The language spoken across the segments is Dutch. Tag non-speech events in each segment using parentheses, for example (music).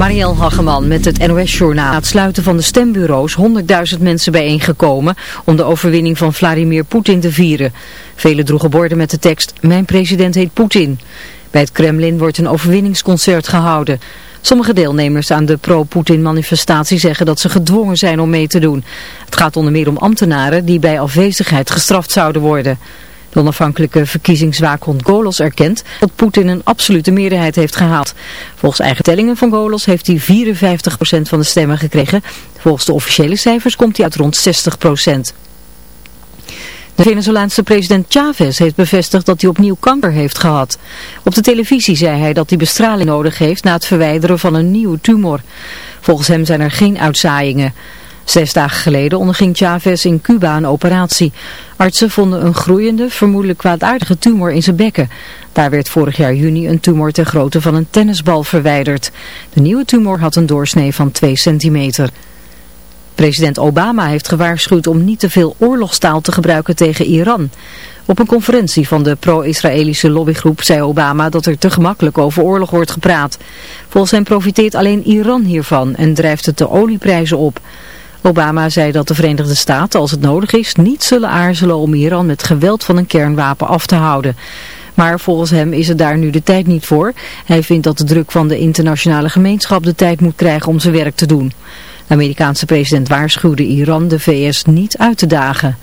Marielle Hageman met het NOS-journaal. Na het sluiten van de stembureaus 100.000 mensen bijeengekomen om de overwinning van Vladimir Poetin te vieren. Velen droegen borden met de tekst Mijn president heet Poetin. Bij het Kremlin wordt een overwinningsconcert gehouden. Sommige deelnemers aan de pro-Poetin manifestatie zeggen dat ze gedwongen zijn om mee te doen. Het gaat onder meer om ambtenaren die bij afwezigheid gestraft zouden worden. De onafhankelijke verkiezingswaakhond Golos erkent dat Poetin een absolute meerderheid heeft gehaald. Volgens eigen tellingen van Golos heeft hij 54% van de stemmen gekregen. Volgens de officiële cijfers komt hij uit rond 60%. De Venezolaanse president Chavez heeft bevestigd dat hij opnieuw kanker heeft gehad. Op de televisie zei hij dat hij bestraling nodig heeft na het verwijderen van een nieuwe tumor. Volgens hem zijn er geen uitzaaiingen. Zes dagen geleden onderging Chavez in Cuba een operatie. Artsen vonden een groeiende, vermoedelijk kwaadaardige tumor in zijn bekken. Daar werd vorig jaar juni een tumor ter grootte van een tennisbal verwijderd. De nieuwe tumor had een doorsnee van 2 centimeter. President Obama heeft gewaarschuwd om niet te veel oorlogstaal te gebruiken tegen Iran. Op een conferentie van de pro-Israëlische lobbygroep zei Obama dat er te gemakkelijk over oorlog wordt gepraat. Volgens hem profiteert alleen Iran hiervan en drijft het de olieprijzen op. Obama zei dat de Verenigde Staten, als het nodig is, niet zullen aarzelen om Iran met geweld van een kernwapen af te houden. Maar volgens hem is het daar nu de tijd niet voor. Hij vindt dat de druk van de internationale gemeenschap de tijd moet krijgen om zijn werk te doen. De Amerikaanse president waarschuwde Iran de VS niet uit te dagen.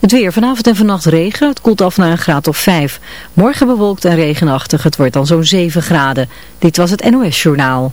Het weer vanavond en vannacht regen. Het koelt af naar een graad of 5. Morgen bewolkt en regenachtig. Het wordt dan zo'n 7 graden. Dit was het NOS Journaal.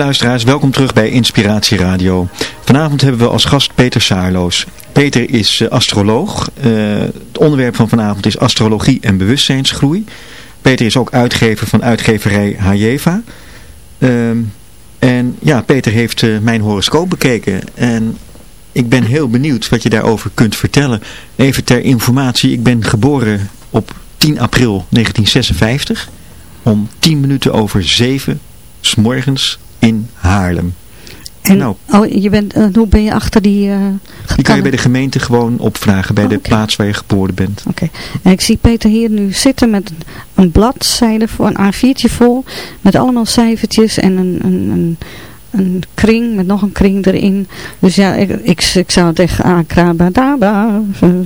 luisteraars, welkom terug bij Inspiratie Radio. Vanavond hebben we als gast Peter Saarloos. Peter is eh, astroloog. Eh, het onderwerp van vanavond is astrologie en bewustzijnsgroei. Peter is ook uitgever van uitgeverij Hajeva. Ehm, en ja, Peter heeft eh, mijn horoscoop bekeken. En ik ben heel benieuwd wat je daarover kunt vertellen. Even ter informatie, ik ben geboren op 10 april 1956. Om 10 minuten over 7 s morgens in Haarlem. En, Nou. oh, je bent, eh, hoe ben je achter die eh Die kan je bij de gemeente gewoon opvragen, bij Oh, de plaats waar je geboren bent. Oké. En ik zie Peter hier nu zitten met een, een bladzijde, voor een A4'tje vol, met allemaal cijfertjes en een, een, een, een kring met nog een kring erin. Dus ja, ik, ik, ik zou het echt.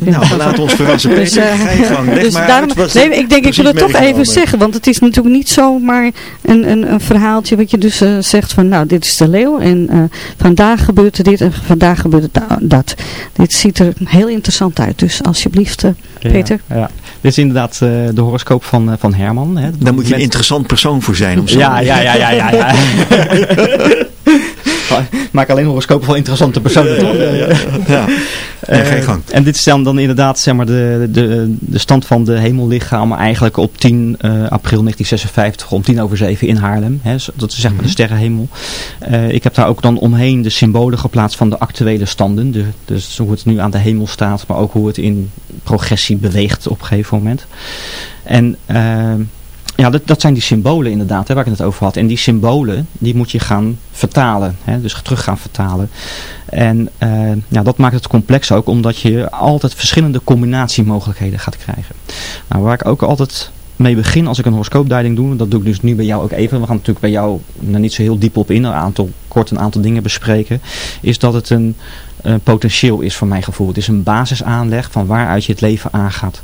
Nou, laat ons verrassen. Dus, eh, gang. Dus maar daarom, uit nee, ik denk, ik wil het toch even zeggen, want het is natuurlijk niet zomaar een, een, een verhaaltje wat je dus eh, zegt van, nou, dit is de leeuw en eh, vandaag gebeurt er dit en vandaag gebeurt er da- dat. Dit ziet er heel interessant uit, dus alsjeblieft, Peter. Ja, ja. Dit is inderdaad eh, de horoscoop van, eh, van Herman. Hè. Daar moet je een interessant persoon voor zijn. Om zo Ja, ja, ja, ja, ja. (laughs) (laughs) (laughs) Maak alleen horoscopen van interessante personen, toch? ja. Ja, ga je gang. Eh, en dit is dan, dan inderdaad zeg maar, de, de, de stand van de hemellichamen eigenlijk op 10 eh, april 1956 om 10 over 7 in Haarlem. Hè, dat is zeg maar Mhm. de sterrenhemel. Eh, ik heb daar ook dan omheen de symbolen geplaatst van de actuele standen. De, dus hoe het nu aan de hemel staat, maar ook hoe het in progressie beweegt op een gegeven moment. En eh, ja, dat, dat zijn die symbolen inderdaad, hè, waar ik het over had. En die symbolen, die moet je gaan vertalen. Hè, dus terug gaan vertalen. En eh, ja, dat maakt het complex ook, omdat je altijd verschillende combinatiemogelijkheden gaat krijgen. Nou, waar ik ook altijd mee begin als ik een horoscoopduiding doe, dat doe ik dus nu bij jou ook even. We gaan natuurlijk bij jou er niet zo heel diep op in, een aantal, kort een aantal dingen bespreken. Is dat het een eh, potentieel is voor mijn gevoel. Het is een basisaanleg van waaruit je het leven aangaat.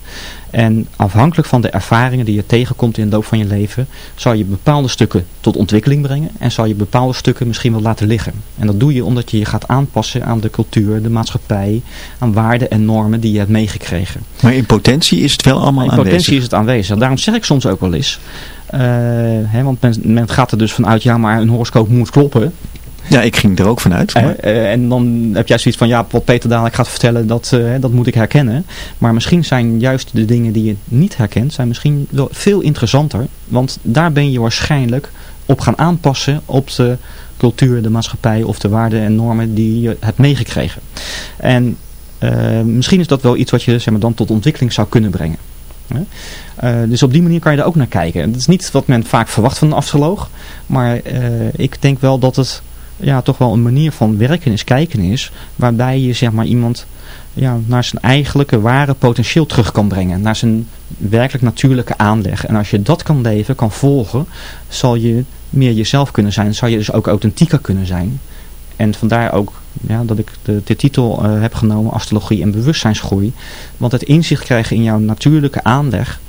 En afhankelijk van de ervaringen die je tegenkomt in de loop van je leven, zal je bepaalde stukken tot ontwikkeling brengen en zal je bepaalde stukken misschien wel laten liggen. En dat doe je omdat je je gaat aanpassen aan de cultuur, de maatschappij, aan waarden en normen die je hebt meegekregen. Maar in potentie is het wel allemaal In aanwezig. potentie is het aanwezig. Daarom zeg ik soms ook wel eens, eh, hè, want men, men gaat er dus vanuit, ja maar een horoscoop moet kloppen. Ja, ik ging er ook vanuit. Maar, Eh, en dan heb jij zoiets van, ja, wat Peter dadelijk gaat vertellen, dat, eh, dat moet ik herkennen. Maar misschien zijn juist de dingen die je niet herkent, zijn misschien wel veel interessanter. Want daar ben je waarschijnlijk op gaan aanpassen op de cultuur, de maatschappij of de waarden en normen die je hebt meegekregen. En eh, misschien is dat wel iets wat je zeg maar, dan tot ontwikkeling zou kunnen brengen. Dus op die manier kan je er ook naar kijken. Het is niet wat men vaak verwacht van een astroloog. Maar ik denk wel dat het ja, toch wel een manier van werken is, kijken is. Waarbij je zeg maar iemand ja, naar zijn eigenlijke ware potentieel terug kan brengen. Naar zijn werkelijk natuurlijke aanleg. En als je dat kan leven, kan volgen, zal je meer jezelf kunnen zijn. Zal je dus ook authentieker kunnen zijn. En vandaar ook ja, dat ik de, de titel eh, heb genomen, astrologie en bewustzijnsgroei. Want het inzicht krijgen in jouw natuurlijke aanleg.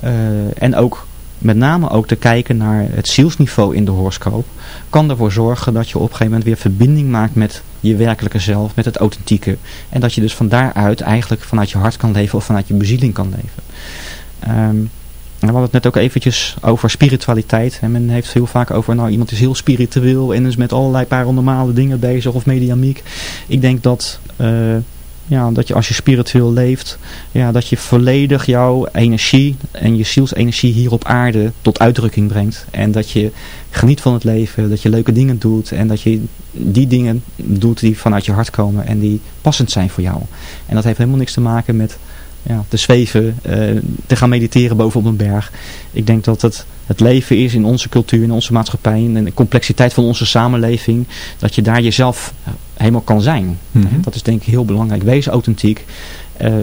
eh, en ook met name ook te kijken naar het zielsniveau in de horoscoop. Kan ervoor zorgen dat je op een gegeven moment weer verbinding maakt met je werkelijke zelf, met het authentieke. En dat je dus van daaruit eigenlijk vanuit je hart kan leven of vanuit je bezieling kan leven. Ehm, we hadden het net ook eventjes over spiritualiteit. En men heeft heel vaak over, nou iemand is heel spiritueel en is met allerlei paranormale dingen bezig of mediamiek. Ik denk dat, eh, ja, dat je als je spiritueel leeft, ja, dat je volledig jouw energie en je zielsenergie hier op aarde tot uitdrukking brengt. En dat je geniet van het leven, dat je leuke dingen doet en dat je die dingen doet die vanuit je hart komen en die passend zijn voor jou. En dat heeft helemaal niks te maken met ja, te zweven, uh, te gaan mediteren boven op een berg. Ik denk dat het, het leven is in onze cultuur, in onze maatschappij, en de complexiteit van onze samenleving, dat je daar jezelf helemaal kan zijn. Mhm. Dat is denk ik heel belangrijk. Wees authentiek. Uh,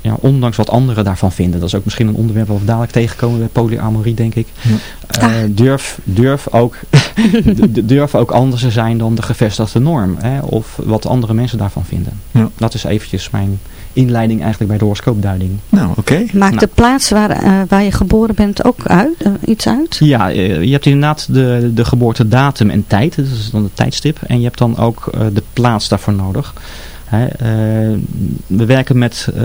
ja, ondanks wat anderen daarvan vinden. Dat is ook misschien een onderwerp waar we dadelijk tegenkomen bij polyamorie, denk ik. Ja. Uh, durf, durf, ook, (laughs) durf ook anders te zijn dan de gevestigde norm. Hè? Of wat andere mensen daarvan vinden. Ja. Dat is eventjes mijn inleiding eigenlijk bij de horoscoopduiding. Nou, oké. Okay. Maakt Nou. de plaats waar, uh, waar je geboren bent ook uit, uh, iets uit? Ja, uh, je hebt inderdaad de, de geboortedatum en tijd. Dat is dan de tijdstip. En je hebt dan ook de plaats daarvoor nodig. Uh, we werken met, uh,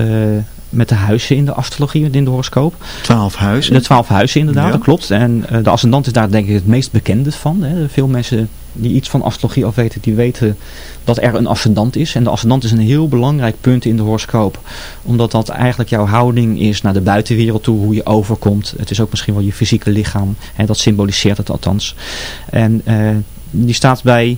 met de huizen in de astrologie, in de horoscoop. Twaalf huizen? De twaalf huizen inderdaad, ja. dat klopt. En uh, de ascendant is daar denk ik het meest bekende van. Hè. Veel mensen die iets van astrologie af weten, die weten dat er een ascendant is. En de ascendant is een heel belangrijk punt in de horoscoop. Omdat dat eigenlijk jouw houding is naar de buitenwereld toe, hoe je overkomt. Het is ook misschien wel je fysieke lichaam. Hè. Dat symboliseert het althans. En die staat bij...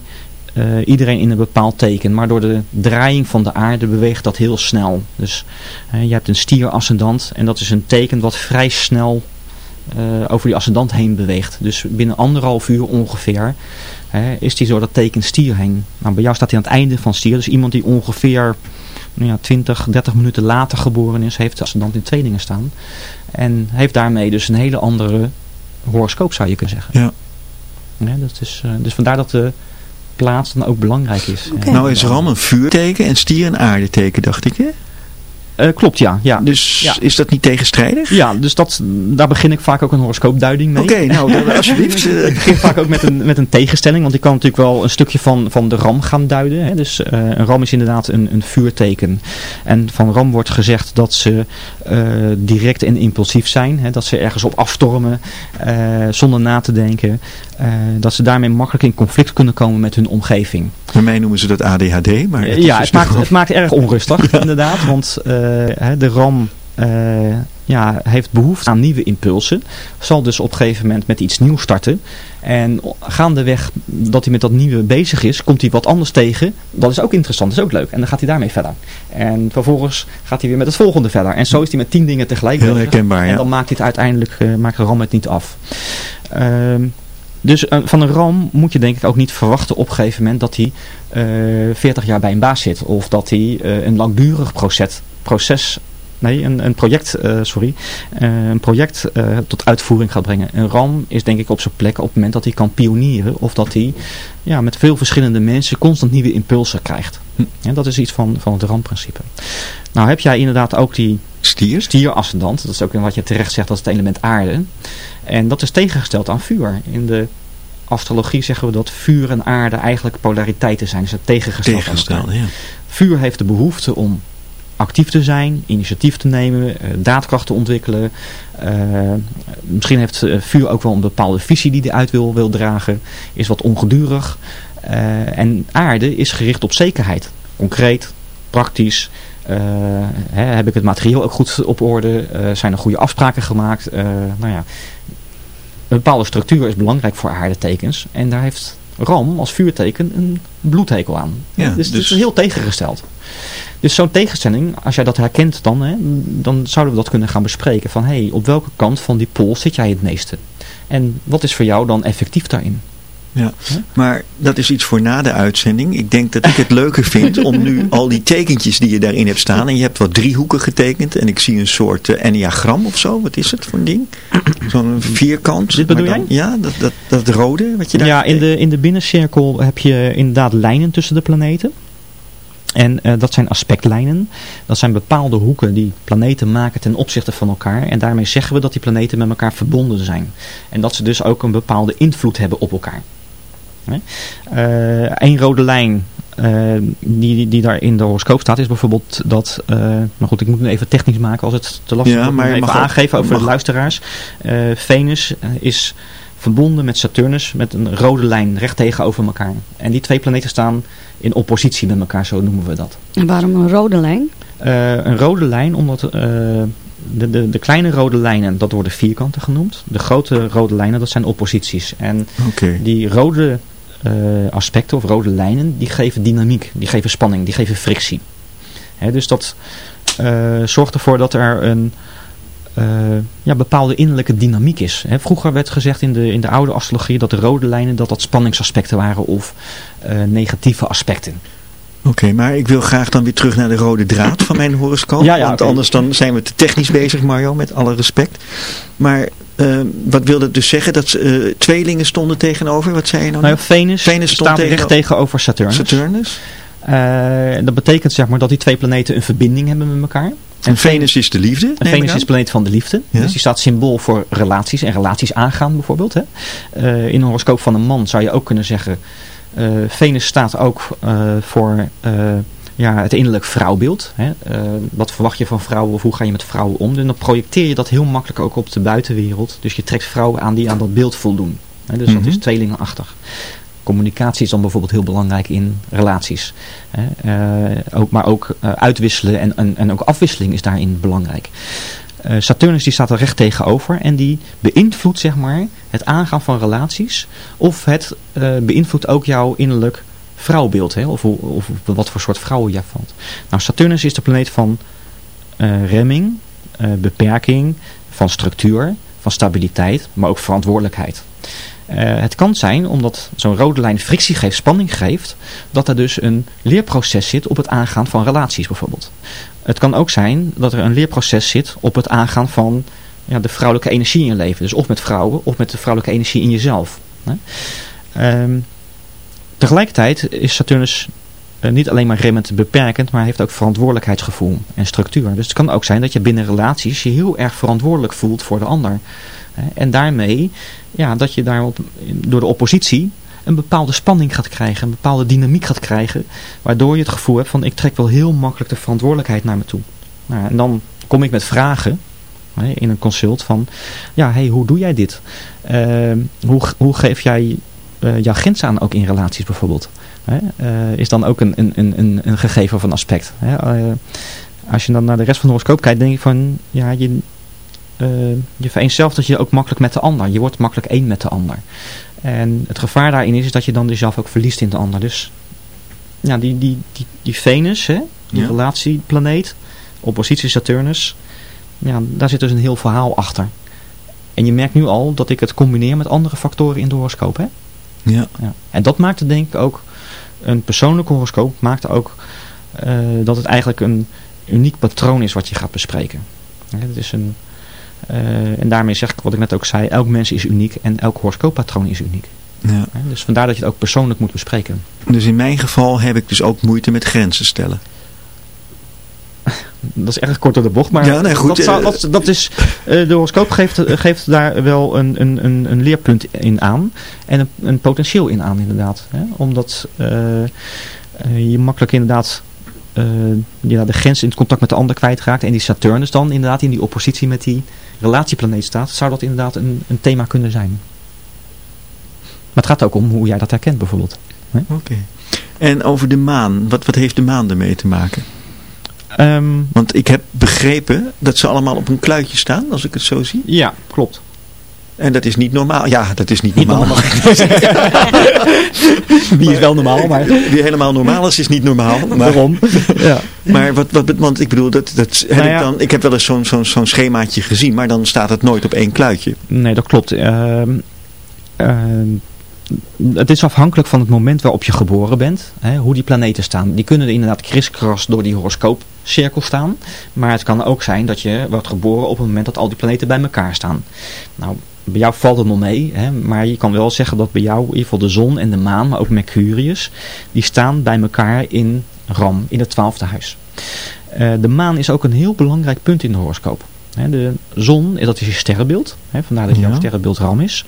Uh, iedereen in een bepaald teken. Maar door de draaiing van de aarde beweegt dat heel snel. Dus je hebt een stier-ascendant en dat is een teken wat vrij snel uh, over die ascendant heen beweegt. Dus binnen anderhalf uur ongeveer is die zo dat teken stier heen. Nou, bij jou staat hij aan het einde van stier. Dus iemand die ongeveer nou ja, 20, 30 minuten later geboren is, heeft de ascendant in tweelingen staan. En heeft daarmee dus een hele andere horoscoop zou je kunnen zeggen. Ja. ja dat is, dus vandaar dat de plaats dan ook belangrijk is. Okay. Nou is Ram een vuurteken en stier een aardeteken, dacht ik hè? Uh, klopt, ja. ja. Dus ja. is dat niet tegenstrijdig? Ja, dus dat, daar begin ik vaak ook een horoscoopduiding mee. Oké, okay, nou (laughs) alsjeblieft. ik begin vaak ook met een, met een tegenstelling, want ik kan natuurlijk wel een stukje van, van de ram gaan duiden. Hè. Dus uh, een ram is inderdaad een, een vuurteken. En van ram wordt gezegd dat ze uh, direct en impulsief zijn. Hè. Dat ze ergens op afstormen zonder na te denken. dat ze daarmee makkelijk in conflict kunnen komen met hun omgeving. Bij mij noemen ze dat ADHD. Maar het ja, het maakt, het maakt erg onrustig (laughs) inderdaad, want de RAM uh, ja, heeft behoefte aan nieuwe impulsen. Zal dus op een gegeven moment met iets nieuws starten. En gaandeweg dat hij met dat nieuwe bezig is, komt hij wat anders tegen. Dat is ook interessant, dat is ook leuk. En dan gaat hij daarmee verder. En vervolgens gaat hij weer met het volgende verder. En zo is hij met tien dingen tegelijk Heel herkenbaar, En dan maakt hij het uiteindelijk, uh, maakt de RAM het niet af. Uh, dus uh, van een ram moet je denk ik ook niet verwachten op een gegeven moment dat hij uh, 40 jaar bij een baas zit. Of dat hij een langdurig proces, proces nee, een, een project, uh, sorry, uh, een project uh, tot uitvoering gaat brengen. Een ram is denk ik op zijn plek op het moment dat hij kan pionieren of dat hij ja, met veel verschillende mensen constant nieuwe impulsen krijgt. Hm. Ja, dat is iets van, van het ramprincipe. Nou heb jij inderdaad ook die stier, stierascendant. Dat is ook wat je terecht zegt als het element aarde. En dat is tegengesteld aan vuur. In de astrologie zeggen we dat vuur en aarde eigenlijk polariteiten zijn. Ze tegengesteld, tegengesteld aan ja. Vuur heeft de behoefte om actief te zijn, initiatief te nemen, uh, daadkracht te ontwikkelen. Uh, misschien heeft uh, vuur ook wel een bepaalde visie die hij uit wil, wil dragen. Is wat ongedurig. En aarde is gericht op zekerheid. Concreet, praktisch. Hè, heb ik het materieel ook goed op orde? zijn er goede afspraken gemaakt? nou ja, een bepaalde structuur is belangrijk voor aardetekens. En daar heeft Ram als vuurteken een bloedhekel aan. Ja, dus, dus het is heel tegengesteld. Dus zo'n tegenstelling, als jij dat herkent dan, hè, dan zouden we dat kunnen gaan bespreken. Van hé, hey, op welke kant van die pool zit jij het meeste? En wat is voor jou dan effectief daarin? Ja, maar dat is iets voor na de uitzending. Ik denk dat ik het leuker vind om nu (laughs) al die tekentjes die je daarin hebt staan. En je hebt wat driehoeken getekend. En ik zie een soort uh, enneagram of zo. Wat is het voor een ding? Zo'n vierkant. Dit bedoel dan, jij? Ja, dat, dat, dat rode wat je daar Ja, in de, in de binnencirkel heb je inderdaad lijnen tussen de planeten. En uh, dat zijn aspectlijnen. Dat zijn bepaalde hoeken die planeten maken ten opzichte van elkaar. En daarmee zeggen we dat die planeten met elkaar verbonden zijn. En dat ze dus ook een bepaalde invloed hebben op elkaar. Eén uh, rode lijn uh, die, die daar in de horoscoop staat is bijvoorbeeld dat, uh, maar goed ik moet het even technisch maken als het te lastig ja, wordt maar even mag aangeven over mag. de luisteraars. Venus is verbonden met Saturnus met een rode lijn recht tegenover elkaar. En die twee planeten staan in oppositie met elkaar, zo noemen we dat. En waarom een rode lijn? Uh, een rode lijn omdat uh, de, de, de kleine rode lijnen, dat worden vierkanten genoemd. De grote rode lijnen, dat zijn opposities. En okay. die rode aspecten of rode lijnen, die geven dynamiek, die geven spanning, die geven frictie. Dus dat zorgt ervoor dat er een uh, ja, bepaalde innerlijke dynamiek is. Vroeger werd gezegd in de, in de oude astrologie dat de rode lijnen dat dat spanningsaspecten waren of negatieve aspecten. Oké, okay, maar ik wil graag dan weer terug naar de rode draad van mijn horoscoop. Ja, ja, want okay. anders dan zijn we te technisch bezig Mario, met alle respect. Maar uh, wat wil dat dus zeggen? Dat uh, tweelingen stonden tegenover? Wat zei je nou? nou Venus, Venus stond staat recht tegenover Saturnus. Saturnus? Uh, dat betekent zeg maar dat die twee planeten een verbinding hebben met elkaar. En Venus is de liefde? En Venus is de planeet van de liefde. Ja. Dus die staat symbool voor relaties en relaties aangaan bijvoorbeeld. Hè. Uh, in een horoscoop van een man zou je ook kunnen zeggen... Venus staat ook voor ja, het innerlijk vrouwbeeld. Hè. wat verwacht je van vrouwen of hoe ga je met vrouwen om? En dan projecteer je dat heel makkelijk ook op de buitenwereld. Dus je trekt vrouwen aan die aan dat beeld voldoen. Hè. Dus mm -hmm. dat is tweelingenachtig. Communicatie is dan bijvoorbeeld heel belangrijk in relaties. Uh, ook, maar ook uh, uitwisselen en, en, en ook afwisseling is daarin belangrijk. Saturnus die staat er recht tegenover en die beïnvloedt zeg maar, het aangaan van relaties. Of het beïnvloedt ook jouw innerlijk vrouwbeeld. Hè? Of, of, wat voor soort vrouwen jij valt. Nou, Saturnus is de planeet van remming, beperking, van structuur, van stabiliteit, maar ook verantwoordelijkheid. Uh, het kan zijn, omdat zo'n rode lijn frictie geeft, spanning geeft, dat er dus een leerproces zit op het aangaan van relaties bijvoorbeeld. Het kan ook zijn dat er een leerproces zit op het aangaan van ja, de vrouwelijke energie in je leven. Dus of met vrouwen of met de vrouwelijke energie in jezelf. Hè. Um, tegelijkertijd is Saturnus uh, niet alleen maar remmend beperkend, maar heeft ook verantwoordelijkheidsgevoel en structuur. Dus het kan ook zijn dat je binnen relaties je heel erg verantwoordelijk voelt voor de ander. En daarmee, ja, dat je daar door de oppositie een bepaalde spanning gaat krijgen, een bepaalde dynamiek gaat krijgen, waardoor je het gevoel hebt van ik trek wel heel makkelijk de verantwoordelijkheid naar me toe. Nou, en dan kom ik met vragen in een consult van, ja, hey, hoe doe jij dit? Uh, hoe, hoe geef jij uh, jouw grenzen aan ook in relaties bijvoorbeeld? Hè? Uh, is dan ook een, een, een, een gegeven of een aspect. Hè? Uh, als je dan naar de rest van de horoscoop kijkt, denk je van, ja, je, je vereenzelvigt je ook makkelijk met de ander. Je wordt makkelijk één met de ander. En het gevaar daarin is, is dat je dan jezelf ook verliest in de ander. Dus ja, die, die, die, die Venus, hè, die ja. relatieplaneet, oppositie Saturnus, ja, daar zit dus een heel verhaal achter. En je merkt nu al dat ik het combineer met andere factoren in de horoscoop. Hè? Ja. ja. En dat maakt het denk ik ook, een persoonlijke horoscoop maakt ook uh, dat het eigenlijk een uniek patroon is wat je gaat bespreken. Ja, is een, uh, en daarmee zeg ik wat ik net ook zei, elk mens is uniek en elk horoscooppatroon is uniek. Ja. Dus vandaar dat je het ook persoonlijk moet bespreken. Dus in mijn geval heb ik dus ook moeite met grenzen stellen. Dat is erg kort door de bocht, maar ja, nee, goed, dat, zou, dat, dat is, uh, de horoscoop geeft, geeft daar wel een, een, een, leerpunt in aan. En een, een potentieel in aan inderdaad. Hè? Omdat uh, je makkelijk inderdaad ja, de grens in het contact met de ander kwijtraakt. En die Saturnus dan inderdaad in die oppositie met die relatieplaneet staat. Zou dat inderdaad een, een thema kunnen zijn. Maar het gaat ook om hoe jij dat herkent bijvoorbeeld. Oké. Okay. En over de maan. Wat, wat heeft de maan ermee te maken? Um, Want ik heb begrepen dat ze allemaal op een kluitje staan, als ik het zo zie. Ja, klopt. En dat is niet normaal. Ja, dat is niet normaal. Niet normaal. (laughs) Die is wel normaal, maar... Wie helemaal normaal is, is niet normaal. (laughs) Maar, Waarom? Ja. Maar wat, wat, want ik bedoel, dat, dat heb Nou ja. ik, dan, ik heb wel eens zo'n zo'n zo'n schemaatje gezien, maar dan staat het nooit op één kluitje. Nee, dat klopt. Ehm ehm, het is afhankelijk van het moment waarop je geboren bent. Hè, hoe die planeten staan. Die kunnen inderdaad kriskras door die horoscoopcirkel staan. Maar het kan ook zijn dat je wordt geboren op het moment dat al die planeten bij elkaar staan. Nou, bij jou valt het nog mee. Hè, maar je kan wel zeggen dat bij jou in ieder geval de zon en de maan, maar ook Mercurius, die staan bij elkaar in Ram, in het twaalfde huis. Uh, de maan is ook een heel belangrijk punt in de horoscoop. De zon, dat is je sterrenbeeld. Vandaar dat jouw Ja. sterrenbeeld ram is.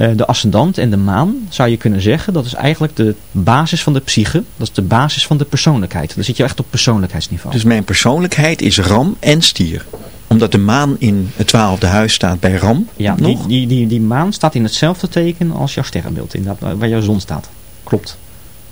Uh, de ascendant en de maan, zou je kunnen zeggen, dat is eigenlijk de basis van de psyche. Dat is de basis van de persoonlijkheid. Dan zit je echt op persoonlijkheidsniveau. Dus mijn persoonlijkheid is ram en stier. omdat de maan in het twaalfde huis staat bij Ram. Ja, die, nog? die, die, die maan staat in hetzelfde teken als jouw sterrenbeeld, inderdaad, waar jouw zon staat. Klopt.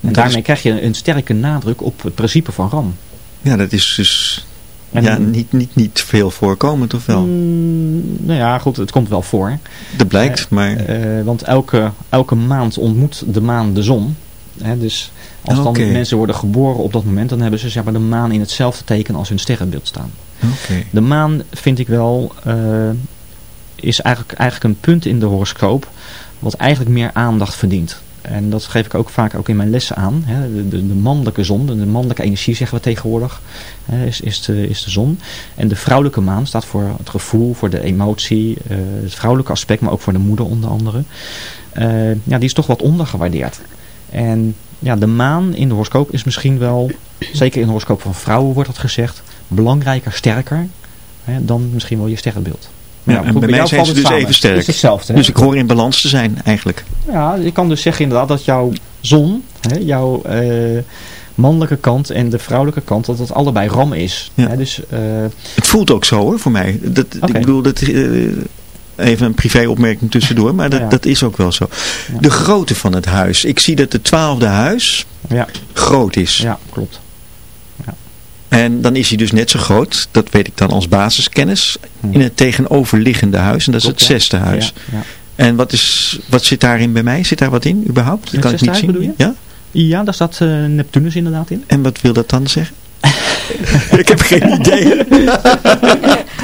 En dat daarmee is- krijg je een sterke nadruk op het principe van Ram. Ja, dat is dus En- ja, niet, niet, niet veel voorkomend, of wel? Mm, nou ja, goed, het komt wel voor. Dat blijkt, maar... Eh, want elke, elke maand ontmoet de maan de zon. Hè, dus als dan mensen worden geboren op dat moment, dan hebben ze zeg maar, de maan in hetzelfde teken als hun sterrenbeeld staan. Oké. De maan vind ik wel, eh, is eigenlijk, eigenlijk een punt in de horoscoop wat eigenlijk meer aandacht verdient. En dat geef ik ook vaak ook in mijn lessen aan. Hè. De, mannelijke zon, de, de mannelijke energie zeggen we tegenwoordig, hè, is, is, de, is de zon. En de vrouwelijke maan staat voor het gevoel, voor de emotie, eh, het vrouwelijke aspect, maar ook voor de moeder onder andere. Eh, ja, die is toch wat ondergewaardeerd. En ja, de maan in de horoscoop is misschien wel, zeker in de horoscoop van vrouwen wordt dat gezegd, belangrijker, sterker hè, dan misschien wel je sterrenbeeld. Ja, en goed, bij mij zijn ze dus samen. even sterk. Het is hetzelfde. hè? Dus ik hoor in balans te zijn, eigenlijk. Ja, je kan dus zeggen inderdaad dat jouw zon, hè, jouw eh, mannelijke kant en de vrouwelijke kant, dat dat allebei ram is. Ja. Hè, dus eh, Het voelt ook zo hoor, voor mij. Dat. Ik bedoel, dat, eh, even een privéopmerking tussendoor, maar dat, Ja. dat is ook wel zo. Ja. De grootte van het huis. Ik zie dat het twaalfde huis ja, groot is. ja, klopt. En dan is hij dus net zo groot, dat weet ik dan als basiskennis, in het tegenoverliggende huis. En dat is Klopt, het ja. zesde huis. Ja, ja. En wat, is, wat zit daarin bij mij? Zit daar wat in überhaupt? Dat kan ik niet huis zien. Ja? ja, daar staat eh, Neptunus inderdaad in. En wat wil dat dan zeggen? (laughs) ik heb geen idee. (laughs)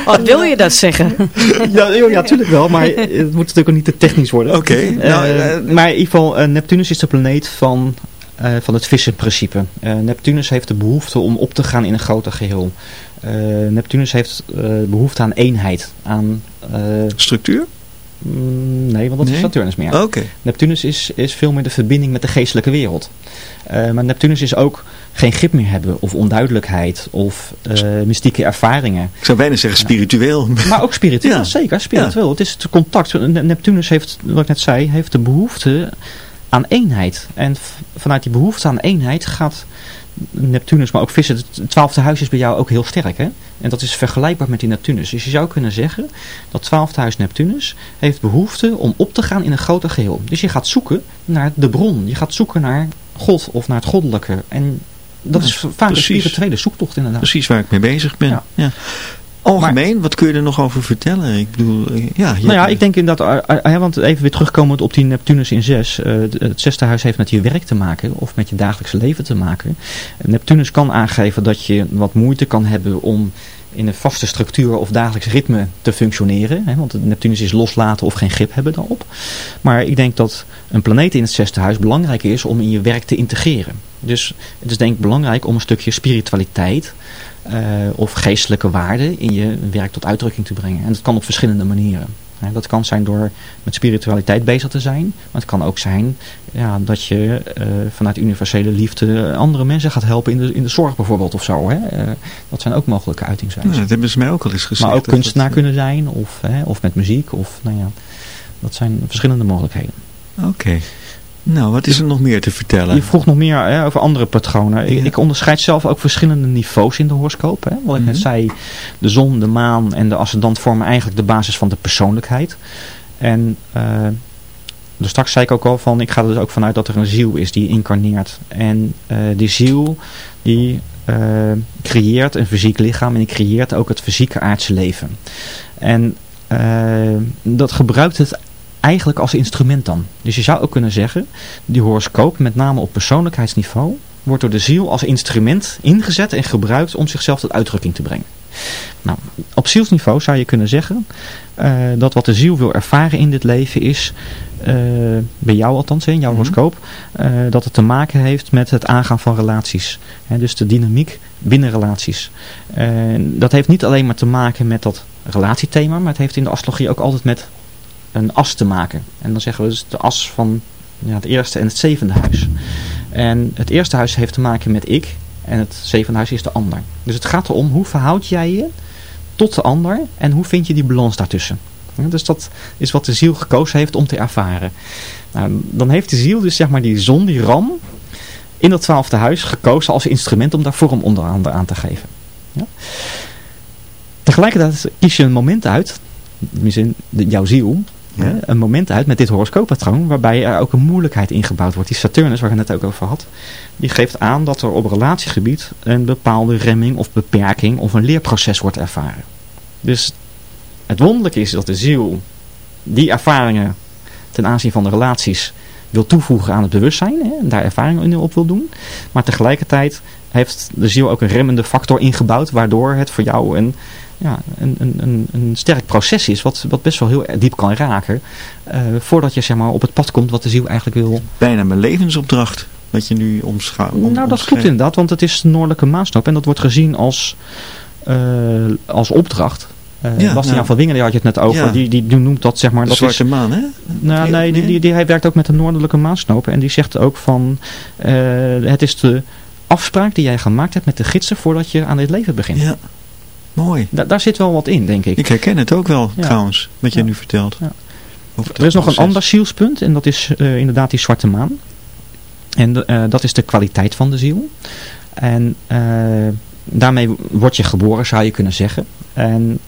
Wat wil je dat zeggen? (laughs) ja, ja, natuurlijk wel, maar het moet natuurlijk ook niet te technisch worden. Oké. Eh, nou, eh, maar in ieder geval, eh, Neptunus is de planeet van, eh, van het vissenprincipe. Eh, Neptunus heeft de behoefte om op te gaan in een groter geheel. Eh, Neptunus heeft eh, behoefte aan eenheid. Aan, structuur? mm, nee, want dat is? Saturnus meer. Oké. Neptunus is, is veel meer de verbinding met de geestelijke wereld. Maar Neptunus is ook geen grip meer hebben of onduidelijkheid of mystieke ervaringen. Ik zou bijna zeggen spiritueel. Maar ook spiritueel, (laughs) Ja. zeker, spiritueel. Het is het contact. Ne- Neptunus heeft, wat ik net zei, heeft de behoefte aan eenheid. En vanuit die behoefte aan eenheid gaat Neptunus, maar ook vissen, het twaalfde huis is bij jou ook heel sterk. Hè? En dat is vergelijkbaar met die Neptunus. Dus je zou kunnen zeggen, dat twaalfde huis Neptunus heeft behoefte om op te gaan in een groter geheel. Dus je gaat zoeken naar de bron. Je gaat zoeken naar God of naar het goddelijke. En dat Ja, is vaak precies. een spirituele zoektocht inderdaad. Precies waar ik mee bezig ben. Ja. Ja. Algemeen, wat kun je er nog over vertellen? Ik bedoel, eh, ja. Nou ja, ik denk inderdaad, eh, eh, want even weer terugkomend op die Neptunus in 6. het zesde huis heeft met je werk te maken of met je dagelijkse leven te maken. Neptunus kan aangeven dat je wat moeite kan hebben om in een vaste structuur of dagelijks ritme te functioneren. Hè, want Neptunus is loslaten of geen grip hebben daarop. Maar ik denk dat een planeet in het zesde huis belangrijk is om in je werk te integreren. Dus het is denk ik belangrijk om een stukje spiritualiteit of geestelijke waarden in je werk tot uitdrukking te brengen. En dat kan op verschillende manieren. Dat kan zijn door met spiritualiteit bezig te zijn. Maar het kan ook zijn ja, dat je eh, vanuit universele liefde andere mensen gaat helpen in de, in de zorg bijvoorbeeld of zo. Hè. Eh, dat zijn ook mogelijke Ja, uitingswijzen. dat hebben ze mij ook al eens gezegd. maar ook kunstenaar dat- kunnen zijn of, hè, of met muziek. Of, nou ja, dat zijn verschillende mogelijkheden. Oké. Nou, wat is er nog meer te vertellen? Je vroeg nog meer hè, over andere patronen. Ik, Ja. ik onderscheid zelf ook verschillende niveaus in de horoscoop. Hè. Wat ik net Mhm. zei, de zon, de maan en de ascendant vormen eigenlijk de basis van de persoonlijkheid. En eh, dus straks zei ik ook al van, ik ga er dus ook vanuit dat er een ziel is die incarneert. En eh, die ziel die eh, creëert een fysiek lichaam en die creëert ook het fysieke aardse leven. En dat gebruikt het eigenlijk als instrument dan. Dus je zou ook kunnen zeggen, die horoscoop, met name op persoonlijkheidsniveau, wordt door de ziel als instrument ingezet en gebruikt om zichzelf tot uitdrukking te brengen. Nou, op zielsniveau zou je kunnen zeggen eh, dat wat de ziel wil ervaren in dit leven is, eh, bij jou althans, in jouw Mhm. horoscoop, eh, dat het te maken heeft met het aangaan van relaties. Hè, dus de dynamiek binnen relaties. Dat heeft niet alleen maar te maken met dat relatiethema, maar het heeft in de astrologie ook altijd met een as te maken. En dan zeggen we dus de as van ja, het eerste en het zevende huis. En het eerste huis heeft te maken met ik en het zevende huis is de ander. Dus het gaat erom hoe verhoud jij je tot de ander en hoe vind je die balans daartussen. Dus dat is wat de ziel gekozen heeft om te ervaren. Nou, dan heeft de ziel dus zeg maar die zon, die ram, in dat twaalfde huis gekozen als instrument om daar vorm onder andere aan te geven. Ja? tegelijkertijd kies je een moment uit, misschien jouw ziel, Een moment uit met dit horoscooppatroon, waarbij er ook een moeilijkheid ingebouwd wordt. Die Saturnus, waar ik het net ook over had, die geeft aan dat er op relatiegebied een bepaalde remming of beperking of een leerproces wordt ervaren. Dus het wonderlijke is dat de ziel die ervaringen ten aanzien van de relaties wil toevoegen aan het bewustzijn hè, en daar ervaringen in op wil doen. Maar tegelijkertijd heeft de ziel ook een remmende factor ingebouwd, waardoor het voor jou een, ja, een, een, een, een sterk proces is, wat, wat best wel heel diep kan raken, eh, voordat je zeg maar, op het pad komt wat de ziel eigenlijk wil. Bijna mijn levensopdracht, wat je nu omschouwt. nou, dat klopt inderdaad, want het is de noordelijke maansnoop en dat wordt gezien als, eh, als opdracht. Eh Ja, Bastiaan nou. van Wingen, die had je het net over, Ja. die, die noemt dat zeg maar... De dat zwarte is, maan, hè? Nou, nee, die, die, die, hij werkt ook met de noordelijke maansnopen. En die zegt ook van... het is de afspraak die jij gemaakt hebt met de gidsen voordat je aan dit leven begint. Ja, mooi. Da- daar zit wel wat in, denk ik. Ik herken het ook wel, trouwens, wat je Ja. nu vertelt. Er is nog een ander zielspunt. En dat is eh, inderdaad die zwarte maan. En de- eh, dat is de kwaliteit van de ziel. En eh, daarmee word je geboren, zou je kunnen zeggen. En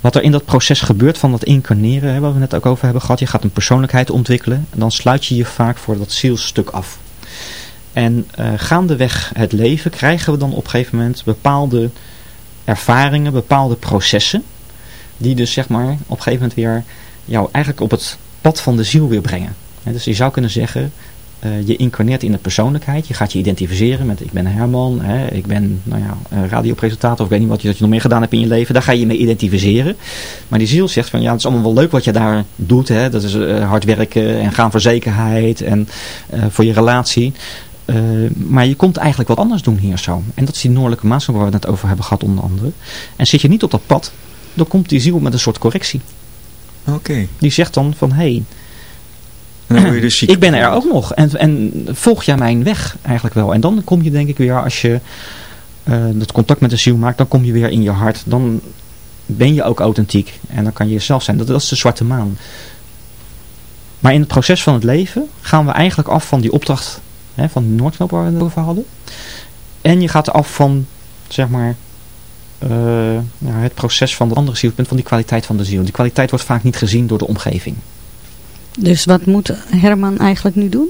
wat er in dat proces gebeurt van dat incarneren, hè, waar we het net ook over hebben gehad. Je gaat een persoonlijkheid ontwikkelen. En dan sluit je je vaak voor dat zielstuk af. En gaandeweg het leven krijgen we dan op een gegeven moment bepaalde ervaringen, bepaalde processen. Die dus zeg maar op een gegeven moment weer jou eigenlijk op het pad van de ziel weer brengen. Dus je zou kunnen zeggen, eh, je incarneert in de persoonlijkheid. Je gaat je identificeren met ik ben Herman, ik ben nou ja, radiopresentator of ik weet niet wat je, dat je nog meer gedaan hebt in je leven. Daar ga je je mee identificeren. Maar die ziel zegt van ja, het is allemaal wel leuk wat je daar doet. Hè. Dat is eh, hard werken en gaan voor zekerheid en eh, voor je relatie. Eh, maar je komt eigenlijk wat anders doen hier zo. En dat is die noordelijke maatschappij waar we het net over hebben gehad onder andere. En zit je niet op dat pad, dan komt die ziel met een soort correctie. Oké. Die zegt dan van hé, hey, dus ik ben er ook nog. En, en volg jij mijn weg eigenlijk wel. En dan kom je denk ik weer, als je eh, dat contact met de ziel maakt, dan kom je weer in je hart. Dan ben je ook authentiek. En dan kan je jezelf zijn. Dat, dat is de zwarte maan. Maar in het proces van het leven gaan we eigenlijk af van die opdracht hè, van de Noordknop waar we het over hadden. En je gaat af van, zeg maar, eh, ja, het proces van de andere zielpunt, van die kwaliteit van de ziel. Die kwaliteit wordt vaak niet gezien door de omgeving. Dus wat moet Herman eigenlijk nu doen?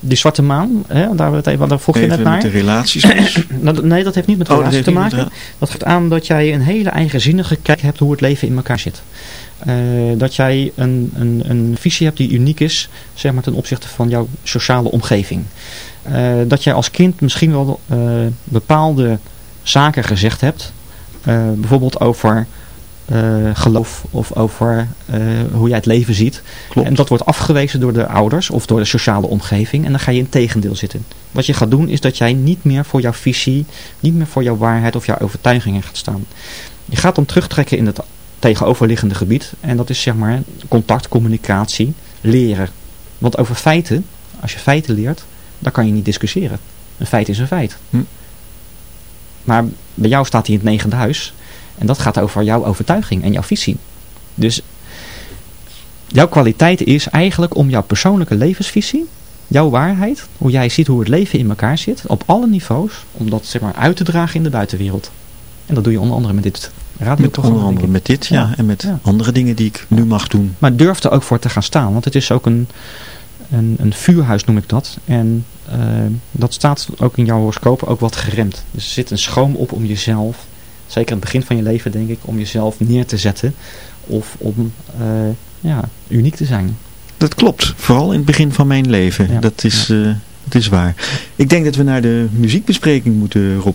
Die zwarte maan, hè, daar, we het even, daar vroeg je Even net met de naar. relaties. dus. (clears throat) Nou, nee, dat heeft niet met Oh, te maken. Dat geeft aan dat jij een hele eigenzinnige kijk hebt hoe het leven in elkaar zit. Eh, dat jij een, een, een visie hebt die uniek is, zeg maar ten opzichte van jouw sociale omgeving. Eh, dat jij als kind misschien wel eh, bepaalde zaken gezegd hebt. bijvoorbeeld over geloof of over hoe jij het leven ziet. Klopt. En dat wordt afgewezen door de ouders of door de sociale omgeving. En dan ga je in tegendeel zitten. Wat je gaat doen is dat jij niet meer voor jouw visie, niet meer voor jouw waarheid of jouw overtuigingen gaat staan. Je gaat dan terugtrekken in het tegenoverliggende gebied. En dat is zeg maar contact, communicatie, leren. Want over feiten, als je feiten leert, dan kan je niet discussiëren. Een feit is een feit. Hm. Maar bij jou staat hij in het negende huis. En dat gaat over jouw overtuiging en jouw visie. Dus jouw kwaliteit is eigenlijk om jouw persoonlijke levensvisie, jouw waarheid, hoe jij ziet hoe het leven in elkaar zit, op alle niveaus, om dat zeg maar uit te dragen in de buitenwereld. En dat doe je onder andere met dit Radioprogramma. denk andere ik. met dit, ja. Ja. En met Ja. andere dingen die ik nu mag doen. Maar durf er ook voor te gaan staan, want het is ook een, een, een vuurhuis noem ik dat. En eh, dat staat ook in jouw horoscoop ook wat geremd. Dus er zit een schroom op om jezelf, zeker in het begin van je leven denk ik, om jezelf neer te zetten. Of om eh, ja, uniek te zijn. Dat klopt. Vooral in het begin van mijn leven. Ja. Dat, is, eh, dat is waar. Ik denk dat we naar de muziekbespreking moeten, Rob.